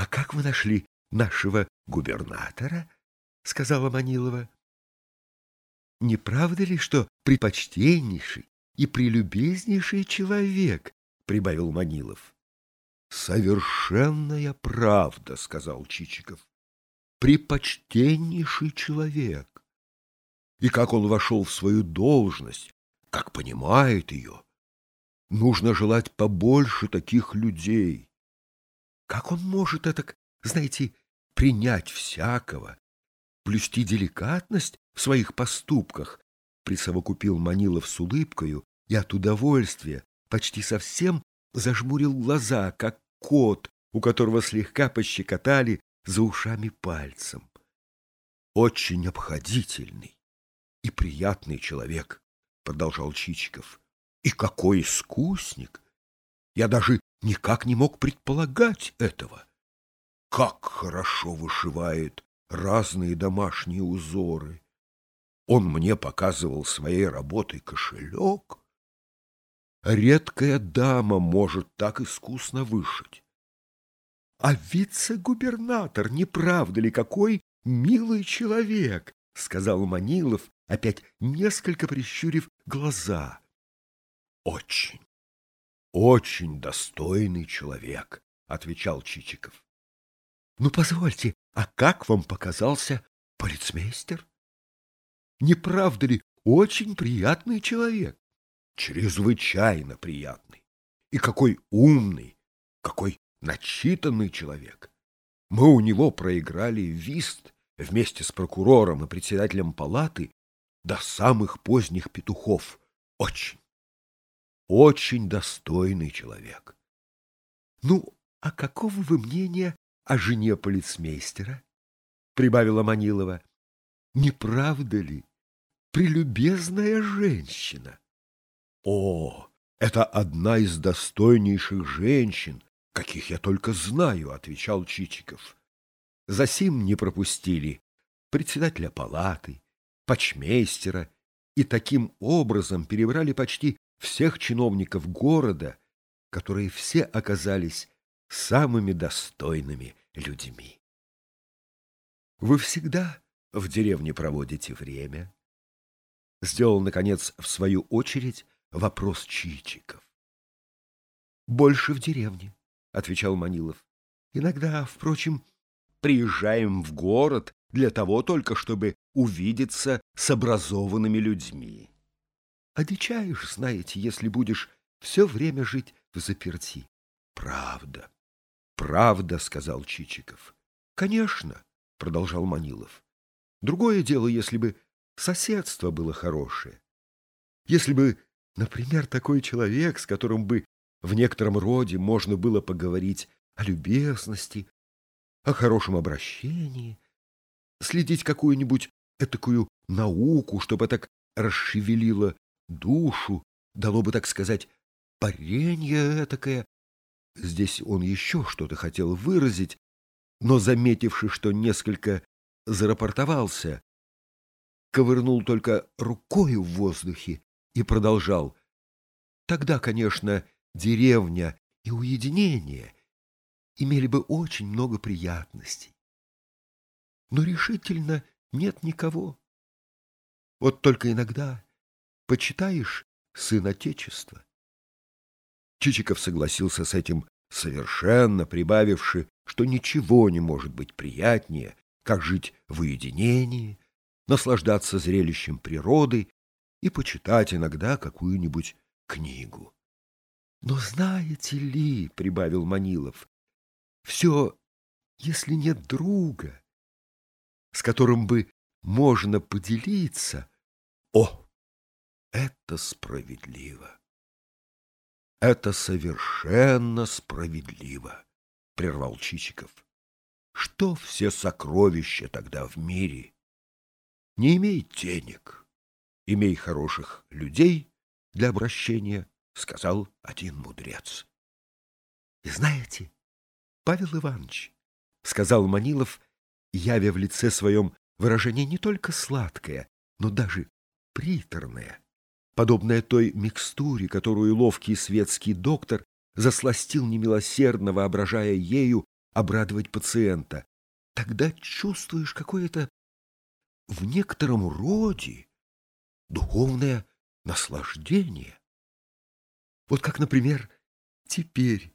А как вы нашли нашего губернатора? — сказала Манилова. — Не правда ли, что предпочтеннейший и прелюбезнейший человек? — прибавил Манилов. — Совершенная правда, — сказал Чичиков. — Препочтеннейший человек. И как он вошел в свою должность, как понимает ее. Нужно желать побольше таких людей. Как он может это, знаете, принять всякого, блюсти деликатность в своих поступках, присовокупил Манилов с улыбкою и от удовольствия почти совсем зажмурил глаза, как кот, у которого слегка пощекотали за ушами пальцем. Очень обходительный и приятный человек, продолжал Чичиков. И какой искусник! Я даже никак не мог предполагать этого. Как хорошо вышивает разные домашние узоры. Он мне показывал своей работой кошелек. Редкая дама может так искусно вышить. А вице-губернатор, не правда ли, какой милый человек, — сказал Манилов, опять несколько прищурив глаза. — Очень, очень достойный человек, — отвечал Чичиков. — Ну, позвольте, а как вам показался полицмейстер? Не правда ли очень приятный человек? Чрезвычайно приятный. И какой умный, какой начитанный человек. Мы у него проиграли вист вместе с прокурором и председателем палаты до самых поздних петухов. Очень, очень достойный человек. Ну, а какого вы мнения о жене полицмейстера? Прибавила Манилова. Не правда ли? Прелюбезная женщина. О, это одна из достойнейших женщин, каких я только знаю, отвечал Чичиков. Засим не пропустили председателя палаты, почмейстера и таким образом перебрали почти всех чиновников города, которые все оказались самыми достойными людьми. Вы всегда в деревне проводите время? Сделал, наконец, в свою очередь вопрос Чичиков. Больше в деревне, — отвечал Манилов. Иногда, впрочем, приезжаем в город для того только, чтобы увидеться с образованными людьми. Одичаешь, знаете, если будешь все время жить в заперти. Правда, правда, — сказал Чичиков. Конечно, — продолжал Манилов. Другое дело, если бы соседство было хорошее. Если бы, например, такой человек, с которым бы в некотором роде можно было поговорить о любезности, о хорошем обращении, следить какую-нибудь этакую науку, чтобы так расшевелило душу, дало бы, так сказать, паренье этакое. Здесь он еще что-то хотел выразить, но, заметивши, что несколько зарапортовался, ковырнул только рукою в воздухе и продолжал. Тогда, конечно, деревня и уединение имели бы очень много приятностей. Но решительно нет никого. Вот только иногда почитаешь сын Отечества. Чичиков согласился с этим совершенно, прибавивши, что ничего не может быть приятнее, как жить в уединении, наслаждаться зрелищем природы и почитать иногда какую-нибудь книгу. Но знаете ли, — прибавил Манилов, — все, если нет друга, с которым бы можно поделиться, о, это справедливо. Это совершенно справедливо, — прервал Чичиков. Что все сокровища тогда в мире? Не имей денег, имей хороших людей для обращения, — сказал один мудрец. — И знаете, Павел Иванович, — сказал Манилов, явя в лице своем выражение не только сладкое, но даже приторное, подобное той микстуре, которую ловкий светский доктор засластил немилосердно, воображая ею обрадовать пациента, тогда чувствуешь какое-то в некотором роде духовное наслаждение. Вот как, например, теперь,